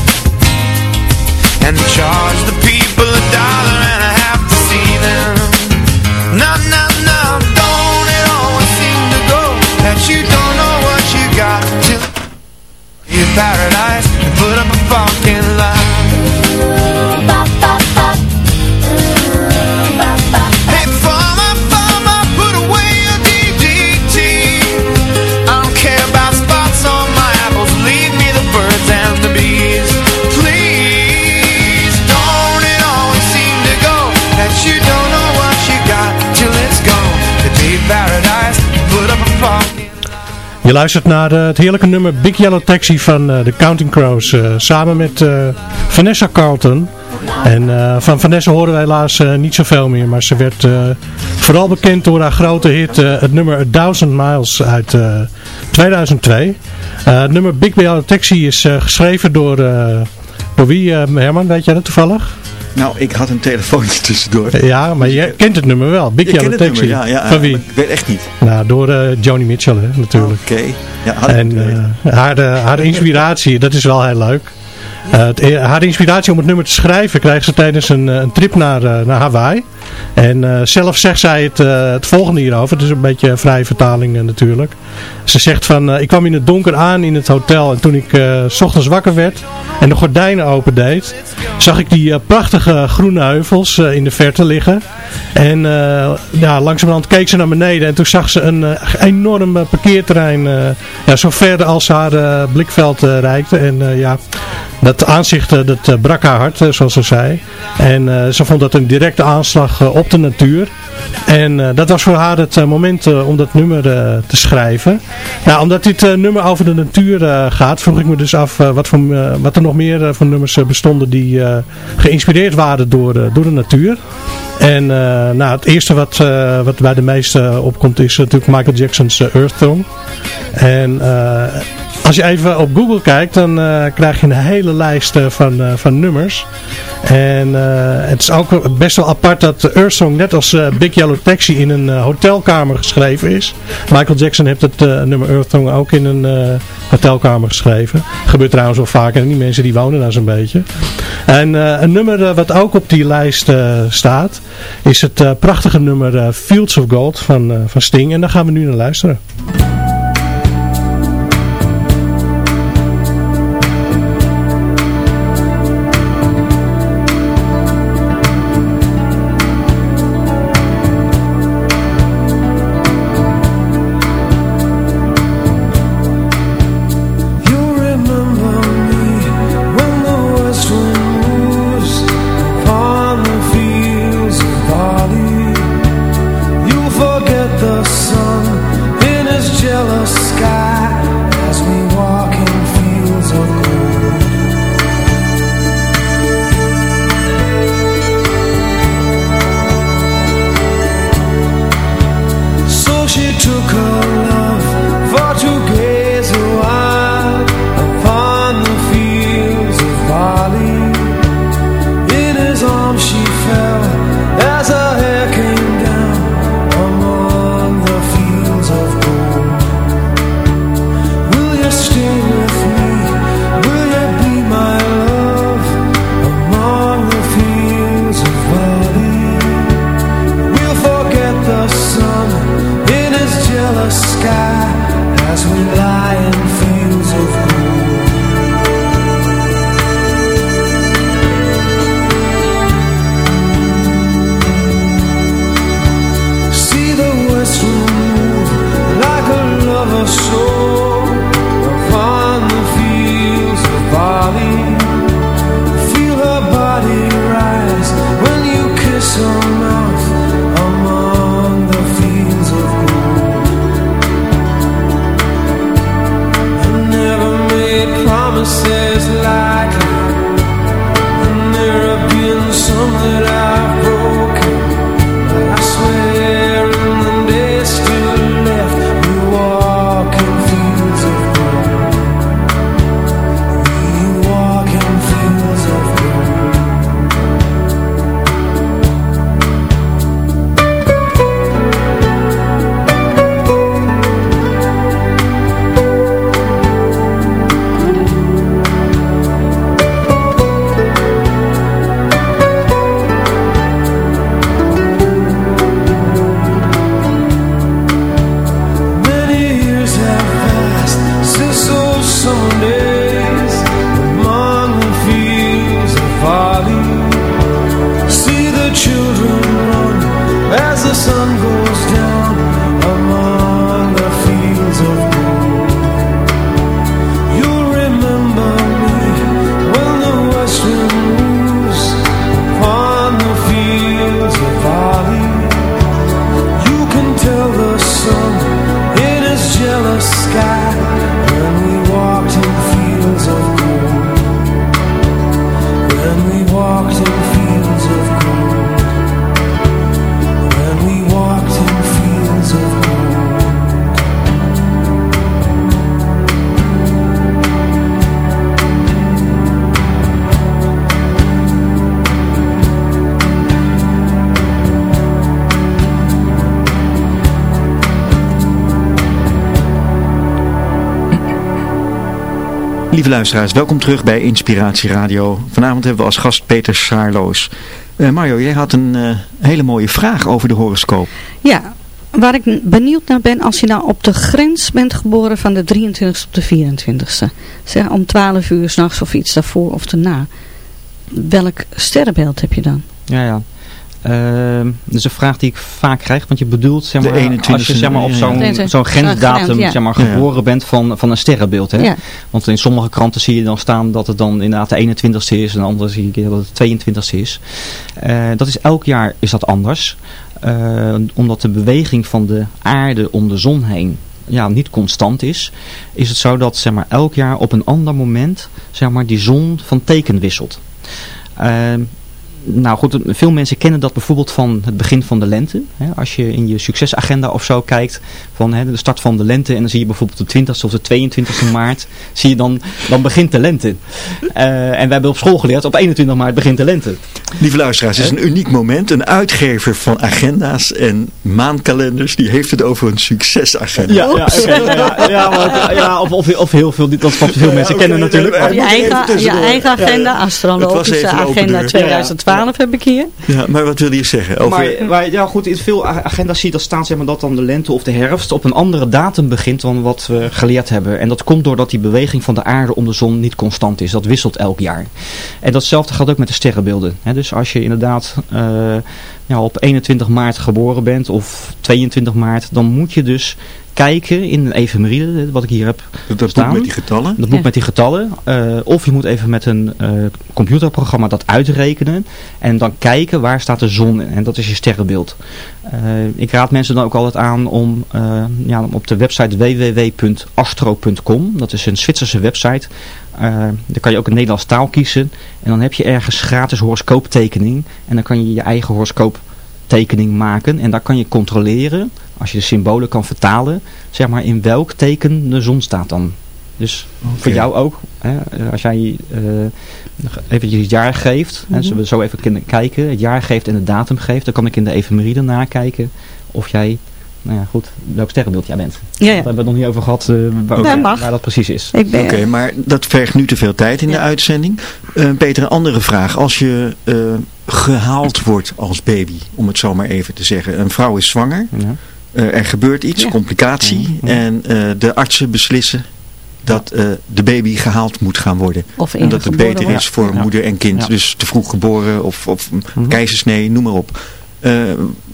and charge the people a dollar and a half to see them. No, no, no, don't it always seem to go that you don't know what you got till paradise and put up a fucking lie. Je luistert naar het heerlijke nummer Big Yellow Taxi van de Counting Crows. samen met Vanessa Carlton. En van Vanessa horen wij helaas niet zoveel meer. Maar ze werd vooral bekend door haar grote hit, het nummer A Thousand Miles uit 2002. het nummer Big Yellow Taxi is geschreven door, door wie, Herman? Weet jij dat toevallig? Nou, ik had een telefoontje (laughs) tussendoor. Ja, maar je kent het nummer wel. Big Yellow Taxi. Nummer, ja, ja, Van wie? Ik weet echt niet. Nou, door uh, Joni Mitchell hè, natuurlijk. Oké. Ja, en uh, haar, uh, haar inspiratie, dat is wel heel leuk. Het, e- haar inspiratie om het nummer te schrijven krijgt ze tijdens een, een trip naar, naar Hawaii. En zelf zegt zij het, het volgende hierover. Het is een beetje vrije vertaling natuurlijk. Ze zegt van, ik kwam in het donker aan in het hotel. En toen ik s ochtends wakker werd en de gordijnen opendeed, zag ik die prachtige groene heuvels in de verte liggen. En ja, langzamerhand keek ze naar beneden en toen zag ze een enorm parkeerterrein, ja, zo ver als haar blikveld reikte. En ja, dat aanzicht dat brak haar hart, zoals ze zei. En ze vond dat een directe aanslag op de natuur. En dat was voor haar het moment om dat nummer te schrijven. Nou, omdat dit nummer over de natuur gaat, vroeg ik me dus af wat, voor, wat er nog meer van nummers bestonden die geïnspireerd waren door, door de natuur. En nou, het eerste wat, wat bij de meesten opkomt is natuurlijk Michael Jackson's Earth Song. En als je even op Google kijkt, dan uh, krijg je een hele lijst uh, van, uh, van nummers. En het is ook best wel apart dat Earth Song net als Big Yellow Taxi in een hotelkamer geschreven is. Michael Jackson heeft het nummer Earth Song ook in een hotelkamer geschreven. Gebeurt trouwens wel vaker en die mensen die wonen daar zo'n beetje. En een nummer wat ook op die lijst staat, is het prachtige nummer Fields of Gold van, van Sting. En daar gaan we nu naar luisteren. Lieve luisteraars, welkom terug bij Inspiratie Radio. Vanavond hebben we als gast Peter Saarloos. Uh, Mario, jij had een uh, hele mooie vraag over de horoscoop. Ja, waar ik benieuwd naar ben, als je nou op de grens bent geboren van de 23e op de 24e. Zeg om 12 uur s'nachts of iets daarvoor of daarna. Welk sterrenbeeld heb je dan? Ja, ja. Dat is een vraag die ik vaak krijg. Want je bedoelt, zeg maar, als je zeg maar, op zo'n zo'n grensdatum zeg maar, geboren bent van, van een sterrenbeeld. Hè? Want in sommige kranten zie je dan staan dat het dan inderdaad de 21ste is. En andere zie je dat het de 22ste is. Uh, dat is elk jaar is dat anders. Uh, omdat de beweging van de aarde om de zon heen ja, niet constant is, is het zo dat zeg maar, elk jaar op een ander moment zeg maar, die zon van teken wisselt. Uh, nou goed, veel mensen kennen dat bijvoorbeeld van het begin van de lente. Als je in je succesagenda of zo kijkt van de start van de lente en dan zie je bijvoorbeeld de 20ste of de 22e maart, zie je dan, dan begint de lente. Uh, en we hebben op school geleerd, op 21 maart begint de lente. Lieve luisteraars, het is een uniek moment. Een uitgever van agenda's en maandkalenders, die heeft het over een succesagenda. Ja, ja, ja, ja, maar, ja of, of, of, heel veel, dat wat veel mensen kennen natuurlijk. je eigen, je eigen agenda, astrologische agenda 2012 12 heb ik hier. Ja, maar wat wil je zeggen? Over... Maar, maar, ja, goed, in veel agenda's zie je dat staan zeg maar, dat dan de lente of de herfst op een andere datum begint dan wat we geleerd hebben. En dat komt doordat die beweging van de aarde om de zon niet constant is. Dat wisselt elk jaar. En datzelfde geldt ook met de sterrenbeelden. dus als je inderdaad ja, op 21 maart geboren bent of 22 maart, dan moet je dus kijken in een efemeride, wat ik hier heb dat staan. boek met die getallen? Dat boek met die getallen. Uh, of je moet even met een uh, computerprogramma dat uitrekenen. En dan kijken waar staat de zon in. En dat is je sterrenbeeld. Uh, ik raad mensen dan ook altijd aan om ja, op de website www.astro.com. Dat is een Zwitserse website. daar kan je ook een Nederlands taal kiezen. En dan heb je ergens gratis horoscooptekening. En dan kan je je eigen horoscoop tekening maken. En daar kan je controleren, als je de symbolen kan vertalen, zeg maar in welk teken de zon staat dan. Dus voor jou ook, hè, als jij uh, eventjes het jaar geeft, mm -hmm. zullen we zo even kunnen kijken, het jaar geeft en de datum geeft, dan kan ik in de efemeride nakijken of jij nou ja, goed, welk sterrenbeeld jij bent. Ja, ja. Daar hebben we het nog niet over gehad uh, waar, dat waar, dat precies is. Oké, okay, maar dat vergt nu te veel tijd in ja. de uitzending. Uh, Peter, een andere vraag. Als je uh, gehaald wordt als baby, om het zo maar even te zeggen. Een vrouw is zwanger, ja. Er gebeurt iets, complicatie. En de artsen beslissen dat de baby gehaald moet gaan worden. Of en dat het beter is voor moeder en kind. Dus te vroeg geboren of, of mm -hmm. keizersnee, noem maar op. Uh,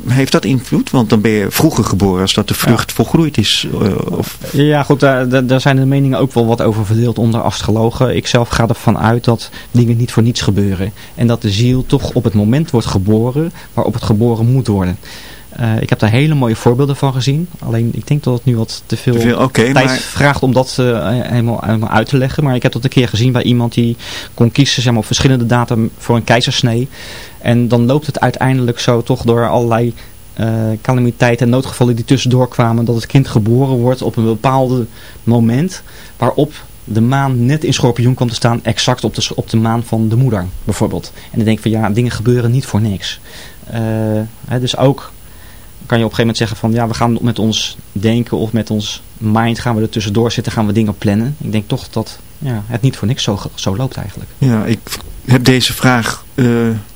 heeft dat invloed? Want dan ben je vroeger geboren als dat de vrucht ja. volgroeid is. Uh, of... Ja goed, daar, daar zijn de meningen ook wel wat over verdeeld onder astrologen. Ik zelf ga ervan uit dat dingen niet voor niets gebeuren. En dat de ziel toch op het moment wordt geboren waarop het geboren moet worden. Uh, ik heb daar hele mooie voorbeelden van gezien. Alleen ik denk dat het nu wat te veel, te veel okay, tijd maar... vraagt om dat uh, helemaal, helemaal uit te leggen. Maar ik heb dat een keer gezien bij iemand die kon kiezen zeg maar, op verschillende datum voor een keizersnee. En dan loopt het uiteindelijk zo toch door allerlei uh, calamiteiten en noodgevallen die tussendoor kwamen. Dat het kind geboren wordt op een bepaald moment waarop de maan net in schorpioen kwam te staan. Exact op de, op de maan van de moeder bijvoorbeeld. En dan denk ik van ja, dingen gebeuren niet voor niks. Hè, dus ook kan je op een gegeven moment zeggen van ja, we gaan met ons denken of met ons mind gaan we er tussendoor zitten, gaan we dingen plannen. Ik denk toch dat ja, het niet voor niks zo, zo loopt eigenlijk. Ja, ik heb deze vraag uh,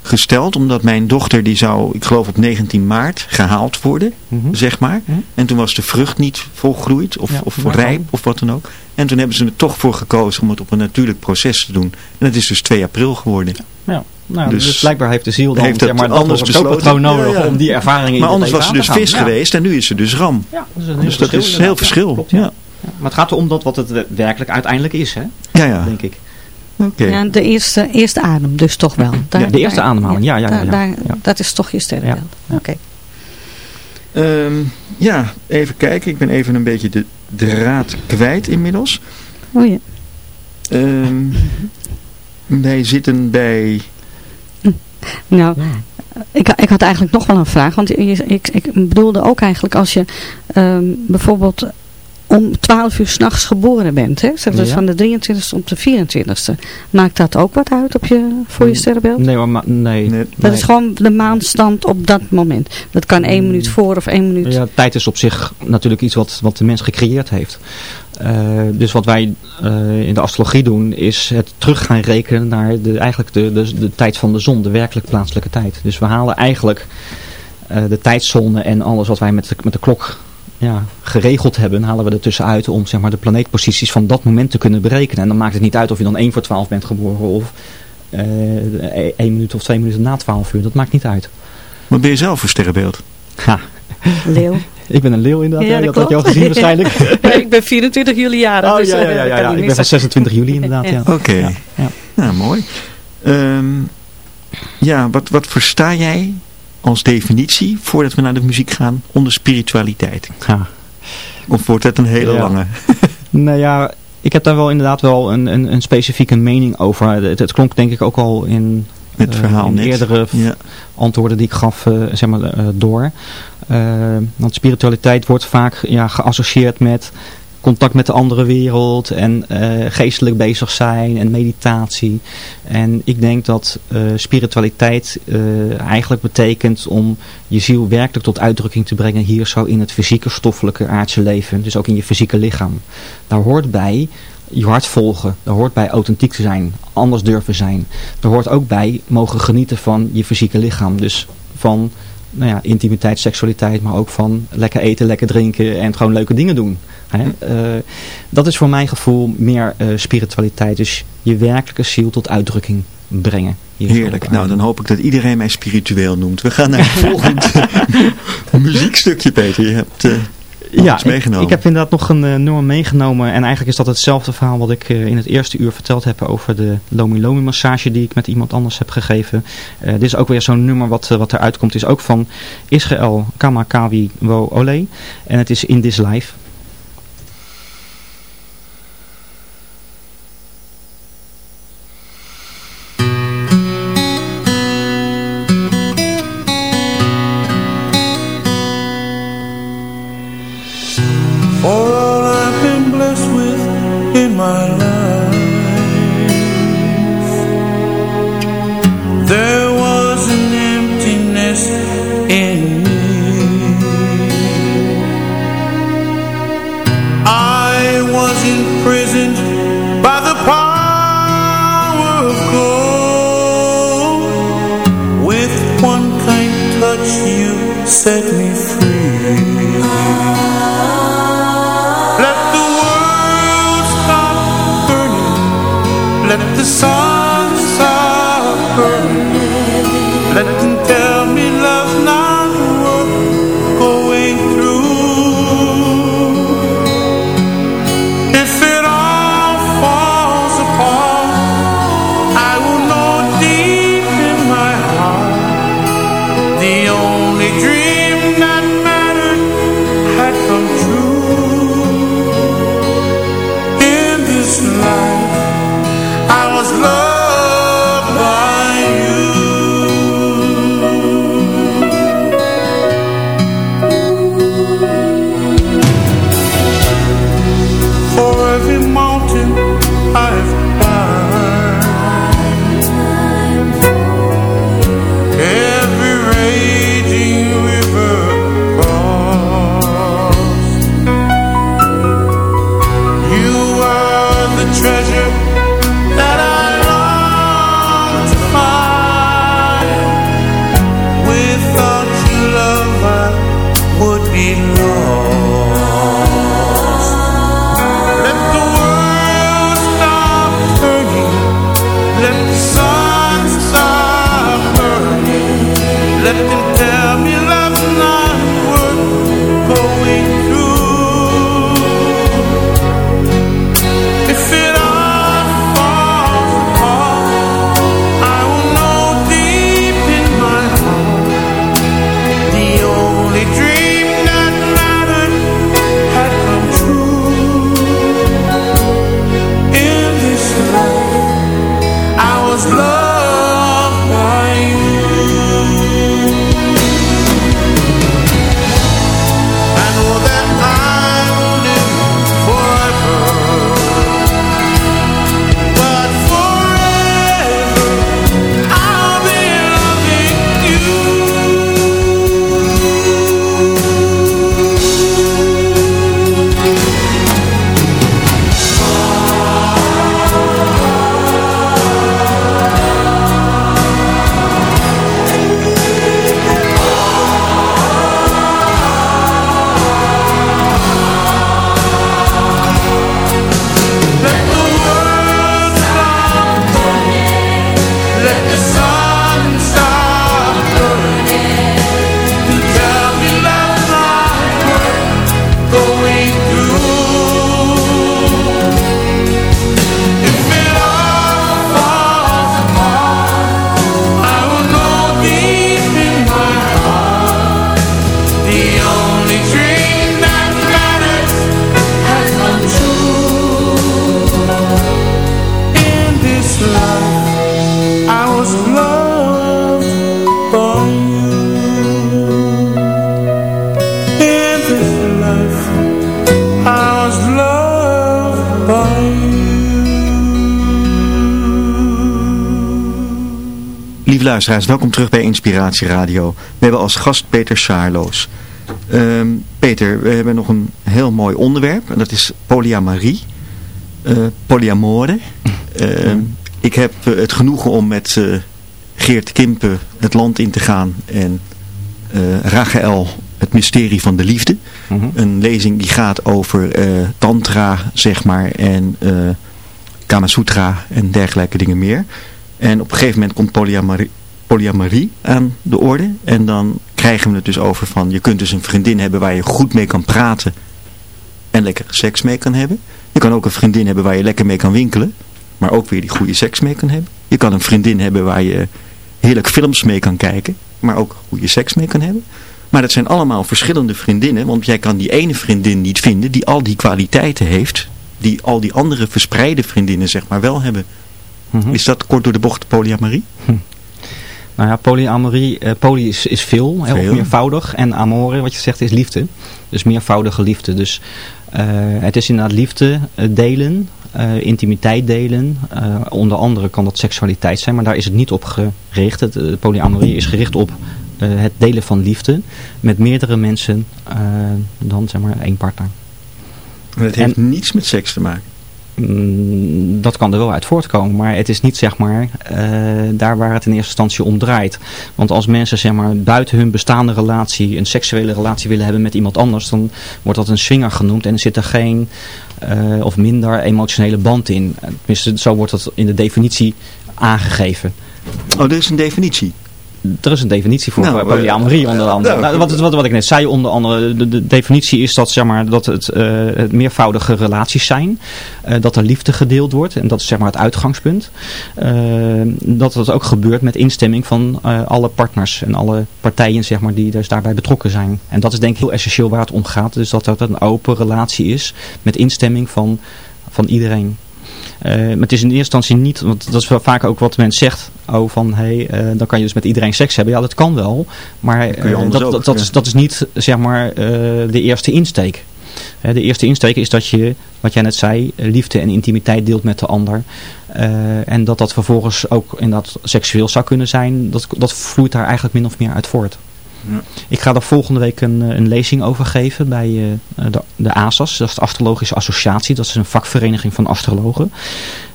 gesteld omdat mijn dochter die zou, ik geloof op 19 maart, gehaald worden, mm -hmm. zeg maar. Mm -hmm. En toen was de vrucht niet volgroeid of, ja, of rijp of wat dan ook. En toen hebben ze er toch voor gekozen om het op een natuurlijk proces te doen. En het is dus 2 april geworden. Ja. ja. Nou, dus, dus, blijkbaar heeft de ziel dan heeft zeg maar, dat anders besloten nodig ja, ja. om die ervaringen Maar anders was ze dus vis geweest en nu is ze dus ram. Ja, dat is een heel dus dat is heel verschil. Klopt, ja. Maar het gaat erom dat wat het werkelijk uiteindelijk is, hè? Ja, ja. Denk ik. Okay. Ja, de eerste, eerste adem dus toch wel. Daar, ja, de eerste daar, ademhaling, ja. ja, ja, daar. Dat is toch je sterrenbeeld. Ja. Oké. Okay. Um, ja, even kijken. Ik ben even een beetje de draad kwijt inmiddels. Oh ja. Um, wij zitten bij... Nou, ik, ik had eigenlijk nog wel een vraag. Want ik, ik, ik bedoelde ook eigenlijk als je um, bijvoorbeeld om 12 uur s'nachts geboren bent. Hè? Zeg dus ja. van de 23e op de 24e. Maakt dat ook wat uit op je, voor je sterrenbeeld? Nee, maar nee, nee. Dat nee. is gewoon de maanstand op dat moment. Dat kan één minuut voor of één minuut... Ja, tijd is op zich natuurlijk iets wat, wat de mens gecreëerd heeft. Dus wat wij in de astrologie doen is het terug gaan rekenen naar de, eigenlijk de, de, de tijd van de zon, de werkelijk plaatselijke tijd. Dus we halen eigenlijk de tijdzone en alles wat wij met de, met de klok ja, geregeld hebben, halen we er tussenuit om zeg maar, de planeetposities van dat moment te kunnen berekenen. En dan maakt het niet uit of je dan 1 voor 12 bent geboren of uh, 1 minuut of 2 minuten na 12 uur. Dat maakt niet uit. Wat ben je zelf voor sterrenbeeld? Ja. Leeuw. Ik ben een leeuw inderdaad. Ja, dat, had je al gezien (laughs) waarschijnlijk. (laughs) ik ben 24 juli jarig. Oh dus, ja, ja, ja, ja, ja. ik ben van 26 juli inderdaad. Ja. Oké, okay. ja, ja. Nou, mooi. Um, ja, wat, wat versta jij als definitie, voordat we naar de muziek gaan, onder spiritualiteit? Ja. Of wordt het een hele lange? (laughs) nou ja, ik heb daar wel inderdaad wel een, een, een specifieke mening over. Het, het, klonk denk ik ook al in, het verhaal uh, in eerdere ja. antwoorden die ik gaf uh, zeg maar, uh, door. Want spiritualiteit wordt vaak ja, geassocieerd met contact met de andere wereld en uh, geestelijk bezig zijn en meditatie. En ik denk dat uh, spiritualiteit eigenlijk betekent om je ziel werkelijk tot uitdrukking te brengen hier zo in het fysieke, stoffelijke, aardse leven. Dus ook in je fysieke lichaam. Daar hoort bij je hart volgen. Daar hoort bij authentiek te zijn, anders durven zijn. Daar hoort ook bij mogen genieten van je fysieke lichaam. Dus van nou ja, intimiteit, seksualiteit, maar ook van lekker eten, lekker drinken en gewoon leuke dingen doen. Hè? Uh, dat is voor mijn gevoel meer uh, spiritualiteit. Dus je werkelijke ziel tot uitdrukking brengen. Heerlijk. Nou, dan hoop ik dat iedereen mij spiritueel noemt. We gaan naar het (laughs) volgende (laughs) (laughs) muziekstukje, Peter. Je hebt... Uh, ja, ik, ik, heb inderdaad nog een uh, nummer meegenomen. En eigenlijk is dat hetzelfde verhaal wat ik uh, in het eerste uur verteld heb over de Lomi Lomi massage die ik met iemand anders heb gegeven. Uh, dit is ook weer zo'n nummer wat, wat eruit komt. Het is ook van Israël Kamakawi Wo Ole. En het is In This Life. and tell me love now. Luisteraars, welkom terug bij Inspiratie Radio. We hebben als gast Peter Saarloos. Ehm, Peter, we hebben nog een heel mooi onderwerp en dat is polyamorie. Uh, polyamore. Ehm, ik heb eh, het genoegen om met uh, Geert Kimpen het land in te gaan en Rachel het mysterie van de liefde. Mhm. Een lezing die gaat over tantra, zeg maar, en Kama Sutra en dergelijke dingen meer. En op een gegeven moment komt polyamorie, polyamorie aan de orde. En dan krijgen we het dus over van, je kunt dus een vriendin hebben waar je goed mee kan praten en lekker seks mee kan hebben. Je kan ook een vriendin hebben waar je lekker mee kan winkelen, maar ook weer die goede seks mee kan hebben. Je kan een vriendin hebben waar je heerlijk films mee kan kijken, maar ook goede seks mee kan hebben. Maar dat zijn allemaal verschillende vriendinnen, want jij kan die ene vriendin niet vinden die al die kwaliteiten heeft, die al die andere verspreide vriendinnen zeg maar wel hebben. Mhm. Is dat kort door de bocht polyamorie? Hm. Nou ja, polyamorie, uh, poly is, is veel, veel. Heel meervoudig. En amore, wat je zegt, is liefde. Dus meervoudige liefde. Dus uh, het is inderdaad liefde uh, delen, intimiteit delen. onder andere kan dat seksualiteit zijn, maar daar is het niet op gericht. Het, polyamorie is gericht op het delen van liefde met meerdere mensen dan zeg maar één partner. Maar het heeft niets met seks te maken? Mm, dat kan er wel uit voortkomen. Maar het is niet zeg maar uh, daar waar het in eerste instantie om draait. Want als mensen zeg maar buiten hun bestaande relatie een seksuele relatie willen hebben met iemand anders. Dan wordt dat een swinger genoemd en er zit er geen uh, of minder emotionele band in. Tenminste zo wordt dat in de definitie aangegeven. Oh, er is een definitie? Er is een definitie voor nou, polyamorie onder andere. Nou, wat, wat, wat ik net zei onder andere, de, de definitie is dat, zeg maar, dat het, uh, het meervoudige relaties zijn. Uh, dat er liefde gedeeld wordt en dat is zeg maar het uitgangspunt. Uh, dat dat ook gebeurt met instemming van alle partners en alle partijen zeg maar, die dus daarbij betrokken zijn. En dat is denk ik heel essentieel waar het om gaat. Dus dat dat een open relatie is met instemming van, van iedereen. Uh, maar het is in eerste instantie niet, want dat is wel vaak ook wat men zegt, oh van hé, hey, uh, dan kan je dus met iedereen seks hebben. Ja, dat kan wel, maar uh, dat, ook, dat, dat, is, dat is niet zeg maar de eerste insteek. de eerste insteek is dat je, wat jij net zei, liefde en intimiteit deelt met de ander. en dat dat vervolgens ook inderdaad seksueel zou kunnen zijn, dat, dat vloeit daar eigenlijk min of meer uit voort. Ja. Ik ga er volgende week een, een lezing over geven bij uh, de, de ASAS. Dat is de Astrologische Associatie. Dat is een vakvereniging van astrologen.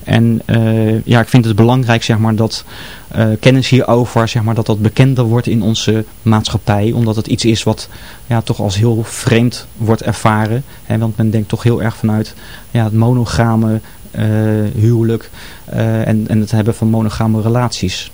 En uh, ja, ik vind het belangrijk zeg maar, dat uh, kennis hierover zeg maar, dat dat bekender wordt in onze maatschappij. Omdat het iets is wat ja, toch als heel vreemd wordt ervaren. Hè, want men denkt toch heel erg vanuit ja, het monogame huwelijk en, en het hebben van monogame relaties.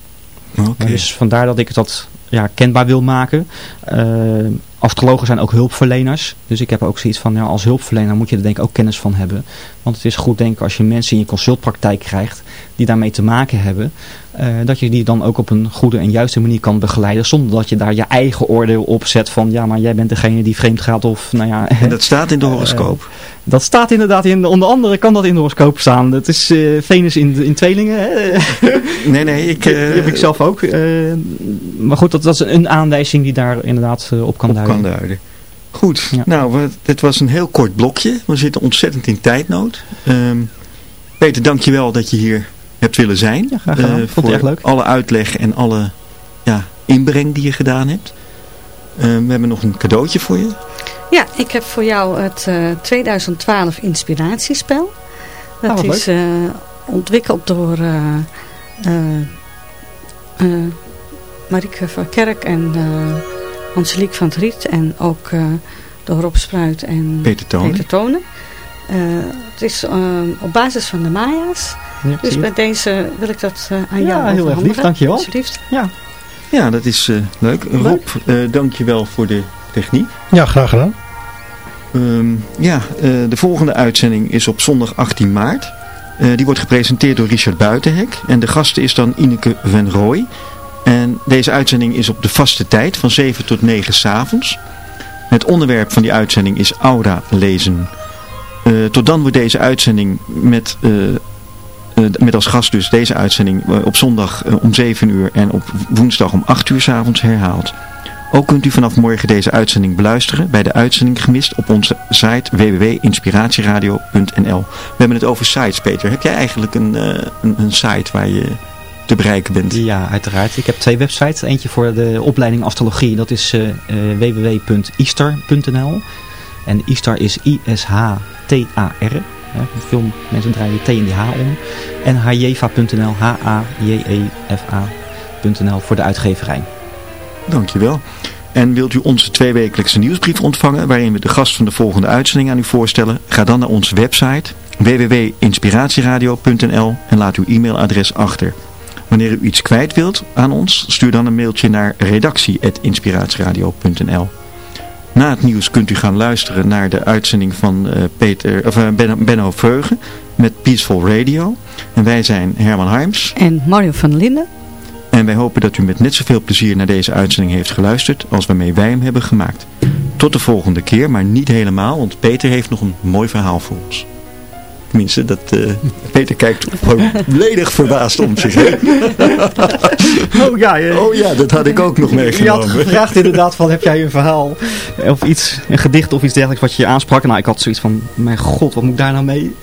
Okay. Dus vandaar dat ik dat ja, kenbaar wil maken. Uh, astrologen zijn ook hulpverleners. Dus ik heb ook zoiets van, ja, als hulpverlener moet je er denk ik ook kennis van hebben. Want het is goed denk ik als je mensen in je consultpraktijk krijgt die daarmee te maken hebben. Uh, dat je die dan ook op een goede en juiste manier kan begeleiden. Zonder dat je daar je eigen oordeel op zet van, ja maar jij bent degene die vreemd gaat. Of, nou ja, en dat staat in de (laughs) horoscoop? Uh, dat staat inderdaad in, onder andere kan dat in de horoscoop staan. Dat is uh, Venus in, in tweelingen. Hè? (laughs) nee, nee. Ik, die heb ik zelf ook. maar goed, dat, dat, is een aanwijzing die daar inderdaad op kan op duiden. Kan duiden. Goed, ja. nou, het was een heel kort blokje. We zitten ontzettend in tijdnood. Um, Peter, dankjewel dat je hier hebt willen zijn. Ja, graag gedaan. Uh, Vond voor echt leuk. alle uitleg en alle ja, inbreng die je gedaan hebt. Uh, we hebben nog een cadeautje voor je. Ja, ik heb voor jou het uh, 2012 inspiratiespel. Dat oh, is ontwikkeld door Marieke van Kerk en Angelique van het Riet. En ook door Rob Spruit en Peter Tonen. Peter Tonen. Het is op basis van de Maya's. Ja, dus bij deze wil ik dat uh, aan jou Ja, heel erg lief. Dankjewel. Alsjeblieft. Ja. ja, dat is uh, leuk. leuk. Rob, uh, dankjewel voor de techniek. Ja, graag gedaan. Um, ja, de volgende uitzending is op zondag 18 maart. die wordt gepresenteerd door Richard Buitenhek. En de gast is dan Ineke van Rooij. En deze uitzending is op de vaste tijd van 7 tot 9 s'avonds. Het onderwerp van die uitzending is Aura lezen. Uh, tot dan wordt deze uitzending met uh, uh, met als gast dus deze uitzending op zondag om 7 uur en op woensdag om 8 uur s avonds herhaald. Ook kunt u vanaf morgen deze uitzending beluisteren bij de uitzending gemist op onze site www.inspiratieradio.nl We hebben het over sites, Peter. Heb jij eigenlijk een, een, een, site waar je te bereiken bent. Ja, uiteraard. Ik heb twee websites. Eentje voor de opleiding astrologie. Dat is uh, En Easter is I-S-H-T-A-R. veel mensen draaien de T en die H om. En hjeva.nl, H-A-J-E-F-A.nl voor de uitgeverij. Dankjewel. En wilt u onze tweewekelijkse nieuwsbrief ontvangen waarin we de gast van de volgende uitzending aan u voorstellen? Ga dan naar onze website www.inspiratieradio.nl en laat uw e-mailadres achter. Wanneer u iets kwijt wilt aan ons, stuur dan een mailtje naar redactie.inspiratieradio.nl Na het nieuws kunt u gaan luisteren naar de uitzending van uh, Peter, of, uh, Benno Veugen met Peaceful Radio. En wij zijn Herman Harms. En Mario van Linden. En wij hopen dat u met net zoveel plezier naar deze uitzending heeft geluisterd als waarmee wij hem hebben gemaakt. Tot de volgende keer, maar niet helemaal, want Peter heeft nog een mooi verhaal voor ons. Tenminste, dat, uh, Peter kijkt volledig verbaasd om zich heen. (laughs) oh, ja, oh ja, dat had ik ook nog meegenomen. Je had gevraagd inderdaad van, heb jij een verhaal of iets, een gedicht of iets dergelijks wat je aansprak? Nou, ik had zoiets van, mijn god, wat moet ik daar nou mee?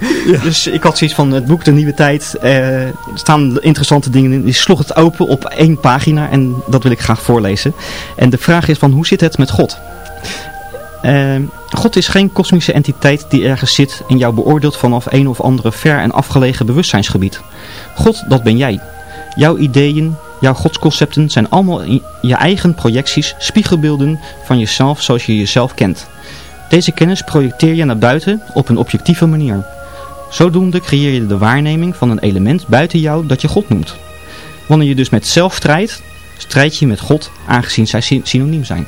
Dus ik had zoiets van, het boek De Nieuwe Tijd, uh, er staan interessante dingen in. Die sloeg het open op één pagina en dat wil ik graag voorlezen. En de vraag is van, hoe zit het met God? Uh, God is geen kosmische entiteit die ergens zit en jou beoordeelt vanaf een of andere ver en afgelegen bewustzijnsgebied. God, dat ben jij. Jouw ideeën, jouw godsconcepten zijn allemaal je eigen projecties, spiegelbeelden van jezelf zoals je jezelf kent. Deze kennis projecteer je naar buiten op een objectieve manier. Zodoende creëer je de waarneming van een element buiten jou dat je God noemt. Wanneer je dus met zelf strijdt, strijd je met God aangezien zij synoniem zijn.